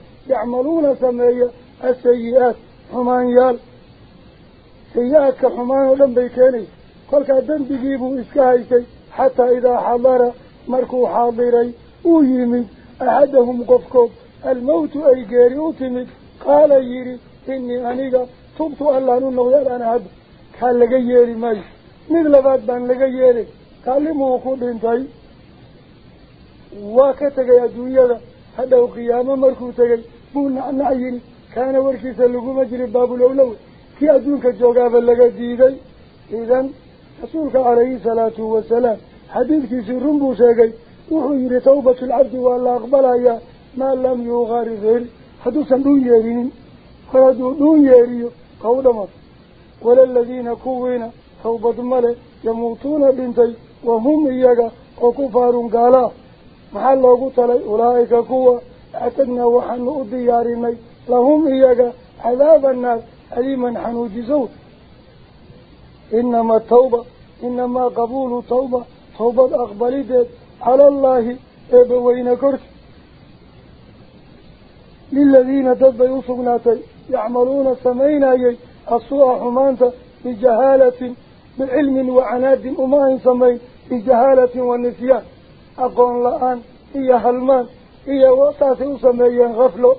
مركو حاضري ويمي أحدهم قفكوب الموت أي قاري أتمد قال يري إني أنيقا تبت الله ننه أنا هذا قال لك يري ماي مثل بعد بان لك يري قال لي موقود انتهي وكتك يا دوية هذا قيامة مركو تغي بونا نعيني كان وركي سلقو حديثك سيرون بو شاقي وحير توبة العبد والله أقبلها. ما لم يغارغر حدوثا دون يرين. فردو دون يريو قول مصر ولا الذين كوين. توبة ملك يموتون بنتي. وهم إياك وكفار قالا. محل قتلي أولئك كوا. أعتدنا وحن أدياريني. لهم إياك عذاب الناس توبة أقبلت على الله إبوين كرس للذين تبا يصغناتي يعملون سميناي السوء حمانتا بجهالة بعلم وعناد وما ينسمي بجهالة والنسيان أقول الآن هي هلمان هي وقتات أسميين غفلوا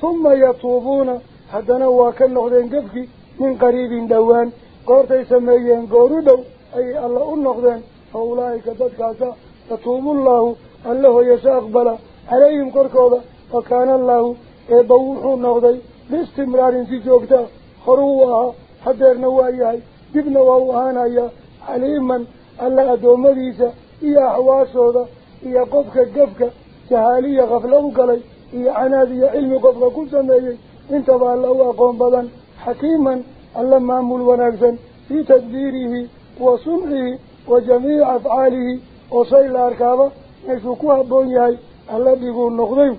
ثم يطوبون حدنا وكان نغدين قفكي من قريب دوان. قورت يسميين قوردو أي الله النغدين فأولئك تدكاسا يتوب الله الله يساقبل عليهم قركوضا وكان الله يبوحوا النغدي باستمرار في جوكتا. خروها حدر نواياي جبنا ووهانايا عليما ألا أدومديسا إيا حواسودا إيا قفك قفك. جهالية غفلة قلي. إيا عنادية علم قفك كل سميي انتبه الله أقوم بلا حكيما ألا مامول ونكسا في تدبيره وصنعه وجميع أفعاله وصيل أركابه يشوكوها بنياي الذي يقول نقضيه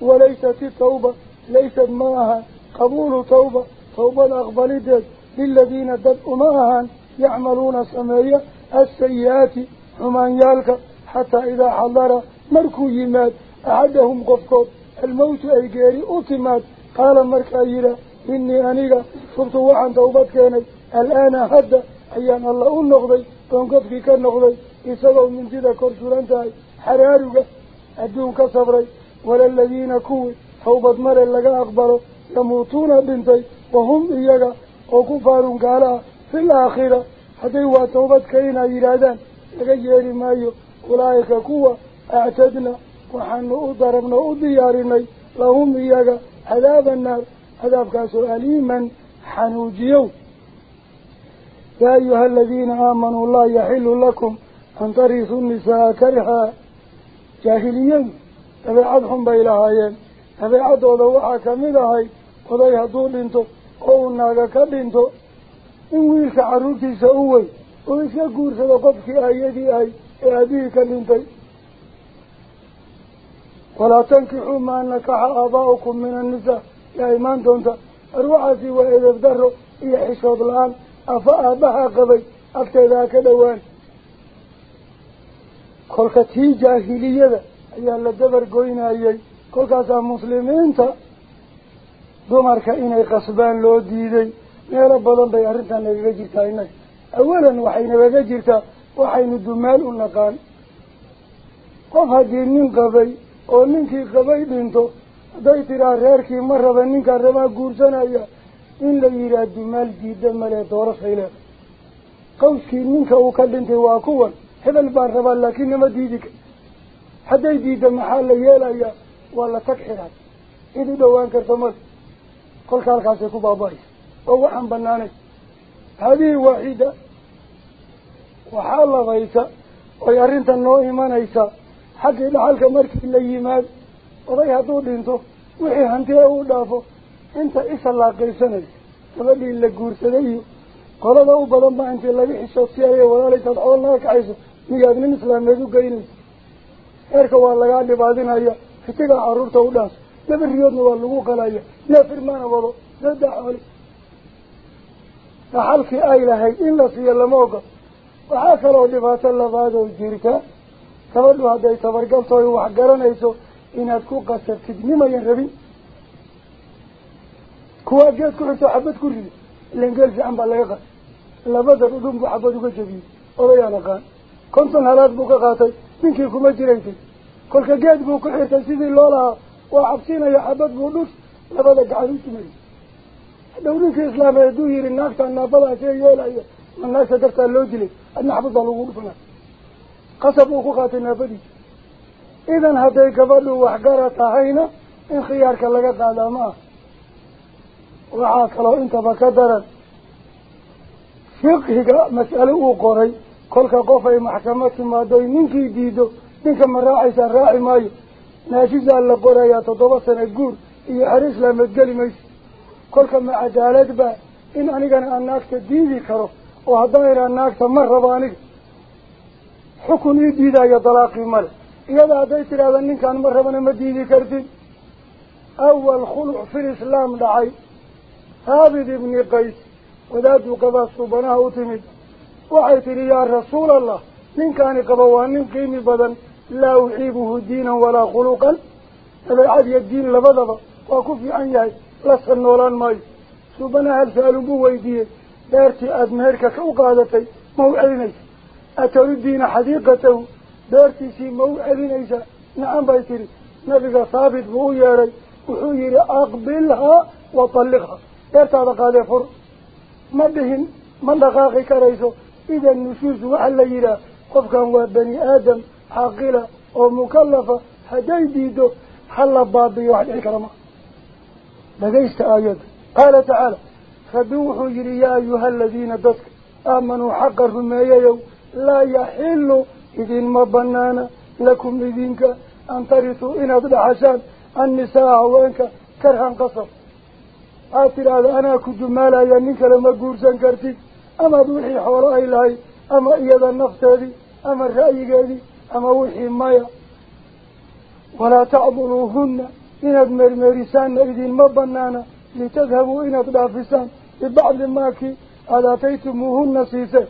وليست التوبة ليست معها قبول توبة. توبة أقبلت للذين ددوا معها يعملون سمايا السيئات ومن يالك. حتى إذا حضر مركو يمات أحدهم قفكوت الموت أي قيري أتمات. قال مركايرا إني أنيقا شفت وحن توبتكيني الآن هدى أيان الله النقضي. تنقضكي كالنقضي إساقوا من جدا كرسولانتاي حرارك أدون كصبري ولا الذين كوي توبة مرة لغا أقبلوا يموتون بنتي وهم إياك وكفار قالا في الآخرة حتى هو توبة كينا يرادان لغيري مايو أولئك كوة أعتدنا. وحن أضربنا أضيارنا لهم إياك عذاب النار. عذاب كاسو أليما حنوجيو يا أيها الذين آمنوا الله يحل لكم أن ترثوا النساء كرها جاهليا dabeecad bay lahaayeen dabeecadooda waxaa ka mid ahay oday hadduu dhinto oo uu naaga ka dhinto in wiilka carruurtiisa u wey uu iska guursado qofkii ayadii ahay ee aabihii ka dhintay walaa tankixuu maa nakaxa aabaa'ukum min aabbaha qabay agteedaa ka dhowaan kolka tii jaahiliyada ayaa la dabar goynayay kolkaasaa muslimiinta dumarka inay qasbaan loo diiday meelo badan bay arrintan nagaga jirtaa innaga awalan waxay nagaga jirtaa waxaynu dumaal u naqaan qof haddii nin qabay oo ninkii qabay dhinto hadday tiraa reerkii ma raba ninkaan rabaa guursanaya qawskii ninka uu ka dhintay waa kuwan hebel baan rabaa laakiin nama diidi kar hadday diidda maxaa la yeelayaa waa la tag xidhay cid u dhowaan karta male kolka halkaasay ku baaba-aysa oo waxaan banaanay haadihi waaxida waxaa labaysa oy arrintan noo imanaysaa xaggii dhaxalka markii la yimaado oday hadduu dhinto wixii hantiya uu dhaafo inta isa laaqaysanaysa gabadhii la guursaday iyo qolada u badan baa intii laga xishoodsiyayo walaalaysaad xool naga kaxayso miyaad nin islaameed u geynaysa heerka waa lagaa dhibaadinaya fitigaa carruurta u dhaas laba riyoodna waa lagu qalaya neefir mana wado saddex xooli dhaxalkii ay lahayd in la siiyo lama ogol waxaa kaloo dhibaato labaadoo jirta gabadhu hadday tabargalto oy wax garanayso inaad ku qasabtid nimayan rabin fiican baa laga qatay labada dhudhun buu xabad uga jabiyey odayaan aqaan konton halaad buu ka qaatay ninkii kuma jiraysay kolka geed buu ku xirtay sidii loo lahaa waa cabsinaya xabad buu dhus labada gacan u tumayay hadhow ninkii islaameed hadduu yihi naagtaa naabadaa see yeelaya ma naagta dartaa loo dilay adna xabad baa lagu dhufanay qasab uu ku qaatay naabadiisa idan hadday gabadhu waxgara tahayna in khiyaarka laga qaadaa ma ah kolka qof ay maxkamad timaado oy ninkii diido ninka ma raacaysaa raaci maayo naashisaa la qorayaa toddoba sana guur iyo xero islaameed geli mayso kolka ma cadaalad baa in anigana aan naagta diidi karo oo haddaan idhaa naagta ma rabo aniga xukun ii diidayo dalaaqii male iyada hadday tidhaahda ninkaan ma rabana ma diidi kartid awal khuluc fil islaam dhacay ثابت بن قيس وذات قضى الصبناء تمد وعيت لي يا رسول الله من كان قضوان من قيم بدن لا أحيبه دينا ولا خلقا. إذا عاد يدين لبضب وكفي عن يهي لسن ولا الماي صبناه الفالبو ويديه دارتي أدمهرك كوقادتي موعدنيس أتردين حديقته. دارتي سي موعدنيس نعم بيتري نبقى ثابت ري وحيري أقبلها وطلقها. بيرت هذا قال ما بهن ما دقائق كريسو. إذا النشوز وعلى يلا قف كان بني آدم عاقلة ومكلفة مكلفة هديديدو حل بابي واحد الكرمة لقيست آيات. قال تعالى فبوح جريا أيها الذين دسك آمنوا حقا هم يو لا يحل إذن ما بنانا لكم إذنك أن ترثوا إن أضل حسان النساء وإنك كرها قصر. Jumaalaya nin kale ma guursan kartid amaad wixii xoolo ay lahayd ama iyada nafteedii ama ra'yigeedii ama wixii maya walaa tacduluuhunna inaad meermeerisaanna idinma banaana litadhabuu inaad dhaafisaan bibacdi maakii aada aataytumuuhunna siiseen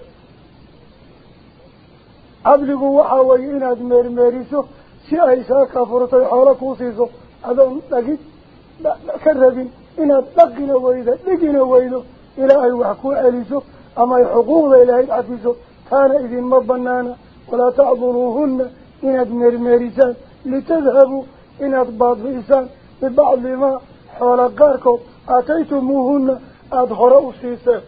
cadligu waxaa weeye inaad meermeeriso si ay saa kaa furtay xoolo kuu siiso adoon dhagid ka rabin wax ku celiso ama ay xuquuqday lahayd cafiso taana idinma banaana walaa tacduluuhunna inaad meermeerisaan litadhabuu inaad baadbi'isaan bibacdi maa xoola qaarkood aataytumuuhunna aada hore u siiseen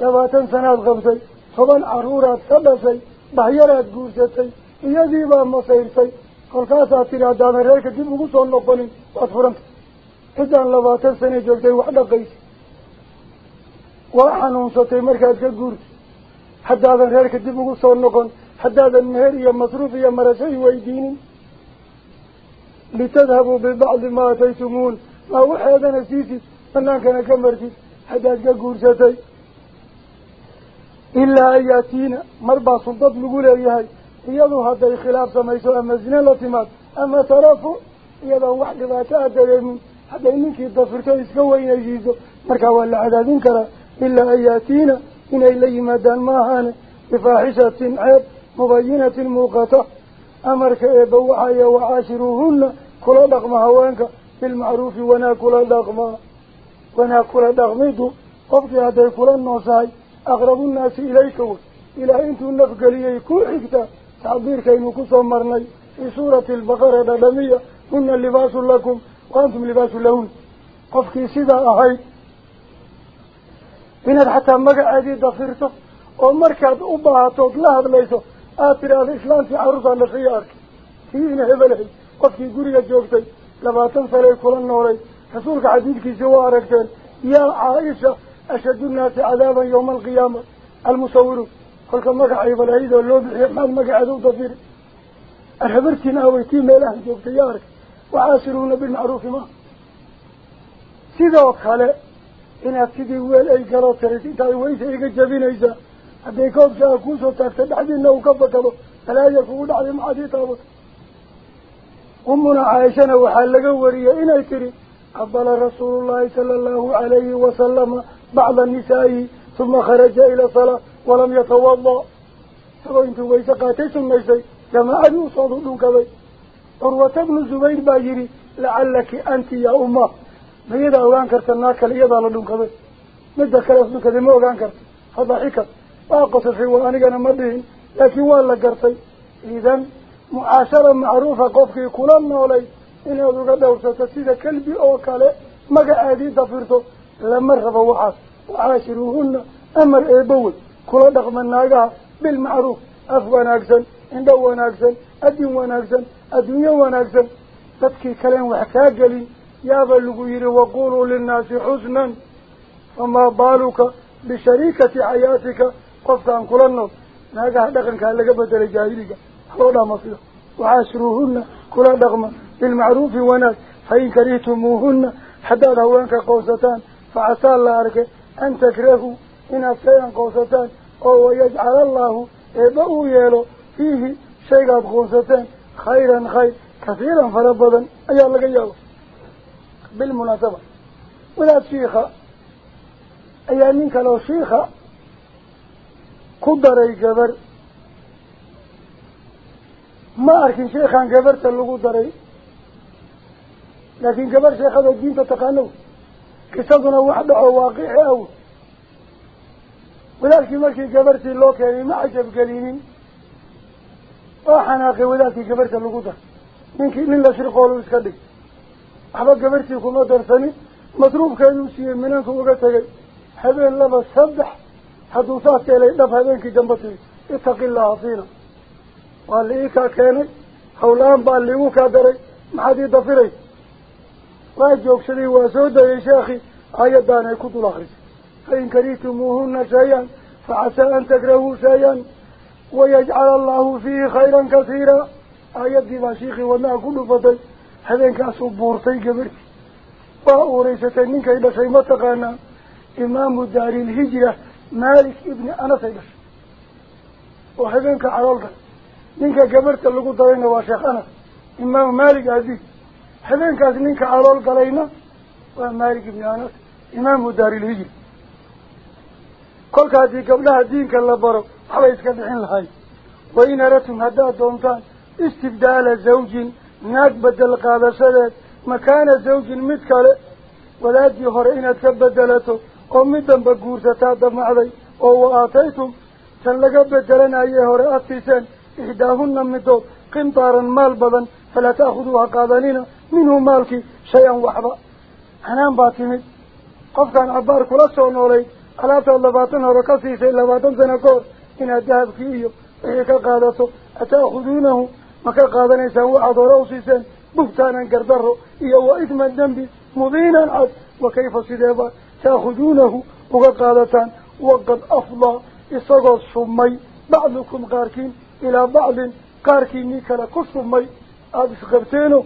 labaatan sanaad qabtay toban carruuraad ka dhashay bahyaraad guursatay iyadiibaa masayrtay kolkaasaad tidhi haddaadan reerka dib ugu soo noqonin waad furanta dhaqaysa waa xanuunsatay markaad ka guurtay haddaadan reerka dib ugu soo noqon haddaadan meher iyo masruuf iyo marasho i weydiinin litadhabuu bibacdi maa aataytumuun maa waxeedana siisid banaankana ka martid haddaad ka guursatay ilaa an yaatiina mar baa suldad lagu leeyahay iyadu hadday khilaaf samayso ama zine la timaad ama tarafu iyadoon wax dhibaato a dareemin هذا اللي كي تفرت يسقوا ينجيزه مركوا ولا عددين كرا. إلا آياتنا إن إلي يمدان ما هن بفاحشة عب مبينة المقطع أمر أبو عيا وعشرهن كل دغم هوانك. بالمعروف ونا كل دغم ونا كل دغمدو قبض هذا كل النصاي. أقرب الناس إليك. إلى أنت النفقلي يكون عقدا تعبير كي مكسو مرني. في سورة البقرة دمية كنا اللباس لكم. وأنتم لباس لهم كي سيدا أحي إن حتى مقع عديد دفرته. ومركض أباها توق لها بليسه آتر هذا إسلام في عرضة لخيارك. تيهن هبله قفك قريك جوكتي. لما تنسى لي كل النوري. حصولك عديدك زوارك يا عائشة أشد الناس عذابا يوم القيامة. المصور. كل مقع عيب العيد واللوب الحمد مقع عدو دفير. أخبرتنا ويتيم إله جوكتي وعاشرون بالمعروف ما. سيدو خاله إن أصدي ويل أي كلا ترد إذا ويس أي كجبين إيزا أبيكوب جاء كوس وتكت بعد إنه كبا كبا فلا يفعل على ما عدي طابت أمنا عائشة وحال لقورية إن أكري أفضل رسول الله صلى الله عليه وسلم بعض النساء ثم خرج إلى صلاة ولم يتوضى سوى انتو ويسا قاتل ثم ايسا جماعة يوصدون كبير أروة ابن الزبير باجري لعلك أنت يا أمة. ما يدا أغان كرت الناك اللي يدا لدن كذي مدى كلاس من كذي ما أغان كرت. فضحك. فأقص الحيواني كان مدهن لكن والله قرتي إذن معاشرة معروفة قفك كلامنا ولي. إن أدو قد أورسة تسيدة كلبي أوكالي مقا آدي دفرته لما رفا وحاس. وعاشروهن أمر إيبوي. كل دخمناها بالمعروف. أفوان أكسن عندوان أكسن أدين وان أكسن الدنيا ونزل تبكي كلام وحكاجلي. يا بلغير وقولوا للناس حزنا. فما بالك بشريكة عياتك قفت عن كل النور ناقه دقن كان لك بدل جاهلك حولا مصير. وعاشروهن. كل دقما بالمعروف ونال فإن كريتموهن حدا دوانك قوستان. فعسى الله عليك أن تكرهوا. إن أسيان قوستان. أو يجعل الله إبقوا يالو فيه شيء قوستان. Khayran khayr kahiiran fara badan ayaa laga yaaba bilmunaasaba wadaad shiika ayaa nin kaleo shiika ku daray gabar ma arkin sheekhaan gabarta lagu daray laakiin gabar sheekhadoo diinta taqaano qisaduna wax dhaco waaqici aw wadaadkii markii gabartii loo keenay ma cajab gelinin وحنا قوذاتي كبرت اللقودة منك من لا شرق ولا مسكدي أحب كبرتي كم درسني. مضروب كانوا شيء منك وقتها هذا. الله صدق حدوثات إلى إذا فهذاك جنبتي. اتق الله عظيم قال لي كان حولان قال لي وكا دري. ما حد يدفري. راجوك شري وزود يا شيخي. هيا داني كنت الآخر فإن كريتموهن شيئا فعسى أن تكرهوا شيئا. Fiihi khayran kasiira aayadii baa shiikhii wadnaha ku dhufatay habeenkaasuu buurtay gabarhtii waa uureysatay ninkay dhashay mataqaanaa imaamu daari lhijra malik ibni anasay dhashay oo habeenka calool galay ninka gabarhta lagu darayna waa sheekh anas imaamu malik aabi habeenkaas ninka calool galayna waa malik ibni anas imaamu daari lhijra kolka haddii gabdhaha diinka la baro حبي يسكت عن الحي وإن رتم هدا دونتان استبدال زوج ناد بدل قادة سدد مكان زوج متكال ولادي هرئينة بدلته. أمدا بقورة تادم علي وهو آتيتم. كان لقى بدلنا أيه هرئة تيسان إحداهن مدو قمطارا مال بضن فلا تأخذوها قادلين منه مالك شيئا واحدا أنا باتمد قف كان عبار كلاسون نوري ألا تولباتنا سيلا لباتن زنكور إن الذهب فيه وحيك قادته أتأخذونه؟ مكا قادنا يسان وعض روسيسا مفتانا قردره. إيهو إثم الدنب مضينا عد وكيف صدابا تأخذونه؟ وقادتا وقد أفضى إصدى الصمي بعضكم قاركين إلى بعض قاركين نيكالا كصمي أدس قبتينه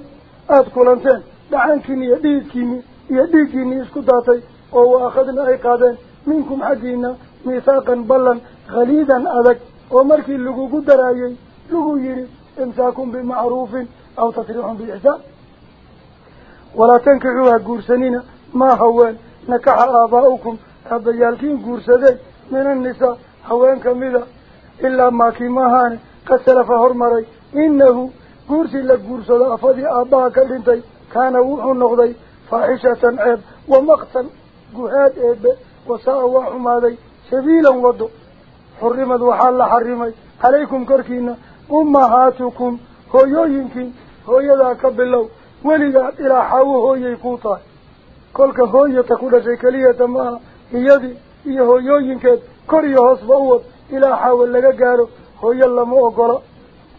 أدكولانتين دعانكين يديكين يديكين يسكداتي وهو أخذنا أي قادن منكم حدينا ميثاقا بلا خليدا أذك ومرك اللقو قدر أيي لقو يري إمساكم بمعروف أو تطريحهم بإحسان ولا تنكعوها قرسنين. ما هوان نكع آباؤكم. أبيالكين قرسدين من النساء. هوان كمذا إلا ما كيما هاني. قد سلف هرمري. إنه قرس إلا قرس الأفضي آباءك لنتي. كان وحو النغضي فاحشة عب ومقتل قهاد عب وساء وحو ماذي. سبيلا وضو xarimay calaykum korkiina ummahaatukum hooyooyinkiin hooyadaa ka bilow weligaa ilaa xaawo hooyay kuu tahay kolka hooyata ku dhashay keliyata maaha iyadii iyo hooyooyinkeed kor iyo hoosba u wad ilaa xaawo laga gaaro hooyo lama ogola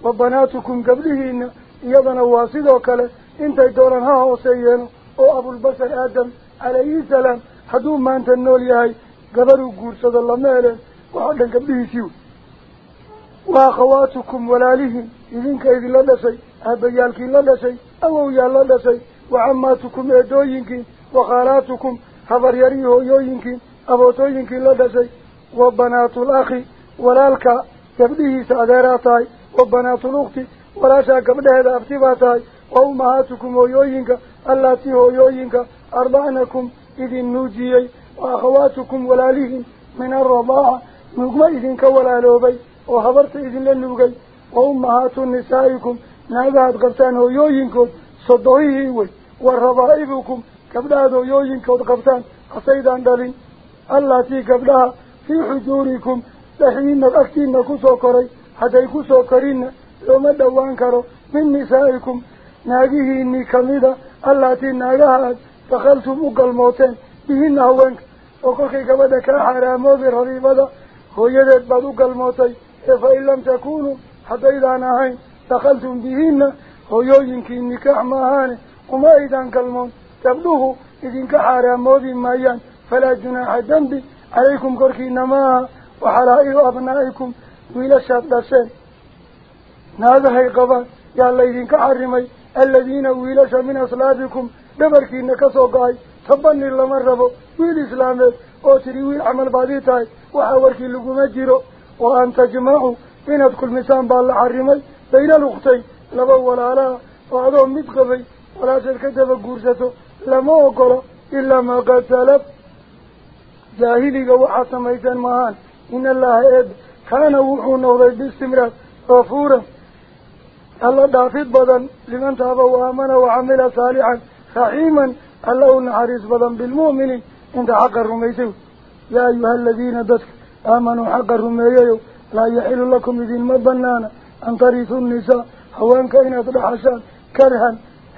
wa banaatukum gabdhihiina iyadana waa sidoo kale intay doonaan ha hooseeyeeno oo abulbashar aadam calayhi salaam hadduu maanta nool yahay gabadhuu guursado lama heleen وحدا قبله سيو وأخواتكم ولالهم إذنك إذن الله سي أبيالك الله سي أو يا الله سي وعماتكم أدوينك وخالاتكم حضر يريه يوينك أبوتوينك الله سي وبنات الأخي ولالك قبله سأذيراتاي وبنات الأخت ولاشا قبله الأفتباتاي وأمهاتكم ويوينك اللاتي هو يوينك أربعنكم إذن نوجيي وأخواتكم ولالهم من الرضاعة. Idinka walaaloobay oo habarta idinla nuugay wa ummahaatu nisaa'ikum naagahaad qabtaan hooyooyinkood sodohihii wey wa rabaa'ibukum gabdhahaad hooyooyinkood qabtaan hasaydaan dhalin allaatii gabdhaha fii xujuurikum dhexdiina agtiina kusoo koray hadday kusoo korinna looma dhowaan karo min nisaa'ikum naagihiinii kamida allaatii naagaha aad dakhaltum u galmooteen bihinna haweenka oo kolkay gabadha kaa xaaraamoobi rabiibada hooyadeed baad u galmootay ee fa in lam takunuu haddaydaan ahayn dakhaltum bihinna hooyooyinkii nikaax maahaane uma aydan galmoon gabdhuhu idinka xaaraamoodi maayaan falaa junaaxa dembi calaykum korkiina maaha waxalaa-ilu abnaa'ikum wiilashaad dhasheen naagahay qabaan yaa laydinka xarimay aladiina wiilasha min aslaabikum dhabarkiina kasoo go-ay tabani lama rabo wiil islaameed oo tidhi wiil camal baad ii tahay وحاوركي لكم أجيرو. وأن تجمعوا إن أدخل مسان بالعرمي بين الأختين. لبو ولا لا. وعدهم مدخفي. ولا تتكتب قرسته لما أقول إلا ما قد سلف. جاهلي قوحة سميسان مهان. إن الله إب. كان وحونا وضي باستمرار. غفورا. الله دافد بضن لمن تاب وآمن وعمل صالحا. خحيما الله نعريس بضن بالمؤمنين. انت عقر رميسيه يا أيها الذين دتك آمنوا حق الرميه لا يحل لكم إذن مبنانا أن تريثوا النساء هوان كائنات لحشان كرها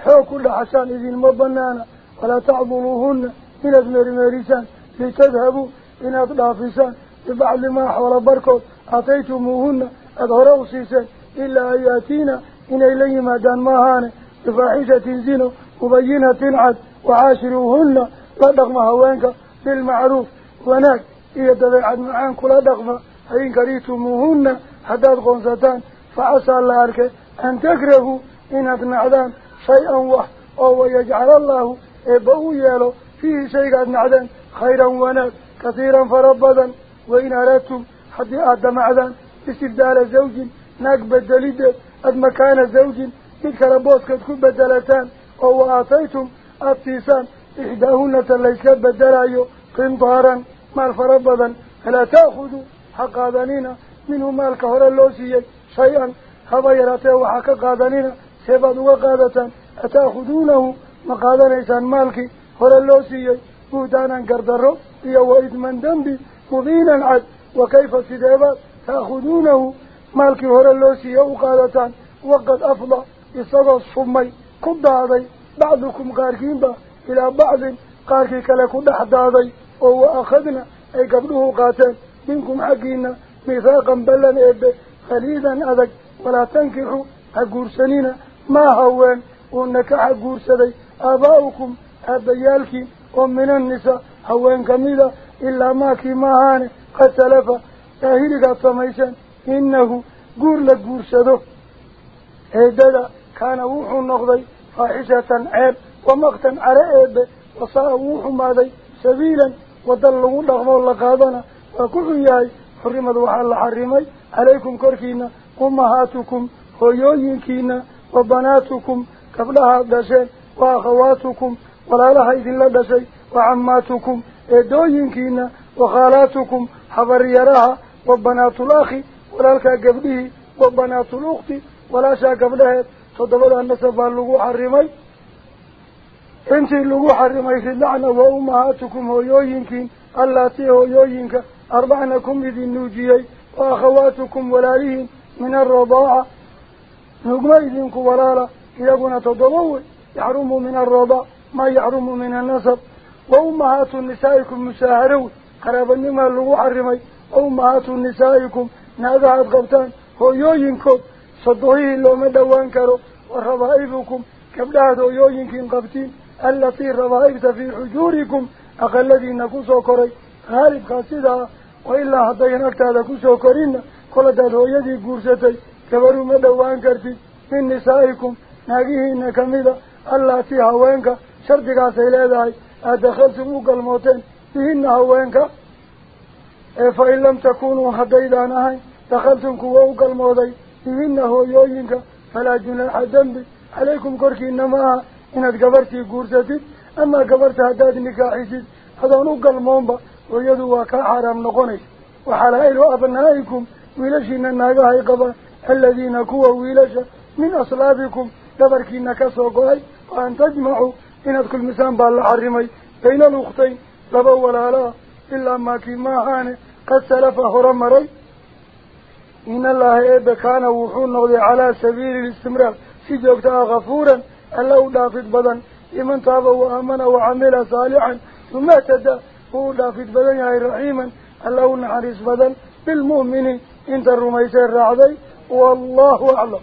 حوكوا حسان إذن مبنانا ولا تعبروهن من أذن رميسان لتذهبوا إن أطلافسان ببعض ما حول بركوا أعطيتموهن أظهروا سيسان إلا آياتينا إن إليه ما دان ماهان بفاحشة زينه وبينة عد وعاشروهن لدغم هوانك بالمعروف. وناك. إيا دبيعة معان كلا دقما حين كريتو موهن حداد قنصتان فعسى الله أركا أن تكرهوا إن أتنعدان شيئا واحد أو يجعل الله إبهو يالو. فيه شيئا أتنعدان خيرا وناك كثيرا فربضا وإن أردتم حدي أدم أعدان استبدال زوج ناك بدليد أدمكان زوج تلك ربوت كتكون بدلتان. أو أعطيتم أبتسان إحداهن تليس بدلايو قنطارا. مال فربضا فلا تأخذوا حق آذانين منه مال كهر اللوسي شيئا. خبيراته وحق آذانين سيبادوا وقادة. أتأخذونه؟ مقادن إسان مالك هر اللوسي بودانا قردره إيو إدمان دنبي مبينا عد. وكيف سيدابا؟ تأخذونه؟ مالك هر اللوسي وقادة. وقد أفضى. إصدى الصمي. كد هذا بعضكم قاركين با. إلى بعض قاركي كلا كد حد هذا أو أخذنا أي قبله قاتل منكم حقينا ميثاقا بلا نعبه خليدا أذك ولا تنكحوا حقورسنين ما هوين ونكح حقورسدي آباؤكم أبيالك ومن النساء. هوان كميدا إلا ما كي ما ماهاني قد سلف. تاهيري قطميسا إنه قور لقورسدو هذا إيه كان ووحو النقضي فاحشة عيب ومقتا على عيب وصاه ووحو ماذي سبيلا. ودل لغو دغمو لقادنا وكلهم ياي حرمت وحال حرمي عليكم كركينا أمهاتكم ويوينكينا وبناتكم قبلها دشي وأخواتكم ولا لحيث الله دشي وعماتكم إدوينكينا وخالاتكم حبر يراها وبنات الأخي ولا لك قبله وبنات الأختي ولا شا قبلها تدبر أن نسبه لغو حرمي انتي لغو حرمي اللعنه وامهاتكم هو هويوينكين اللاتي هو هويوينك اربعنكم اذن النوجيي واخواتكم ولايهم من الرضاعة نقميزينك ولالا يقونا تضبوي يحرموا من الرضاعة ما يحرموا من النصب وامهات نسائكم مساهروا قرابا نما لغو حرمي وامهات النسائكم ناذعت قبطان هويوينكم صدوهي اللو مدوانكرو وربائبكم كبلاد هويوينكين قبطين kusoo koray haalibkaa sidaa wa ilaa haddayan agtaada kusoo korinna kol haddaad hooyadii guursatay gabaru ma dhowaan kartid min nisaa'ikum naagihiina kamida allaatii haweenka shardigaasay leedahay aad dakhaltum u galmooteen bihinna haweenka ee fa in lam takunuu haddaydaan ahayn dakhaltum kuwa u galmooday bihinna hooyooyinka falaa junaaxa dembi calaykum korkiina ma aha إنه قبرتي قرزتي أما قبرت هداد نكاحيسي هذا نوق المومبا ويدوا كحرام نقني وحلائل أبنائكم ويلشينا ناقاها قبا الذين كوا ويلشا من أصلابكم دبركينا كسوقهاي وأن تجمعوا إن كل مسان بالحرمي بين الأختين لبولا لا إلا ما كيما هاني. قد سلف هرمري إن الله إذا كان وحون على سبيل الاستمرار. سيجوكتا غفورا. ألا أدافد بدن. إمن تاب وآمن وعمل صالحا. ثم أتدى هو أدافد بدن يا رحيما. ألا أدافد بدن بالمؤمنين. إنت الرميسين رعضي والله أعلم.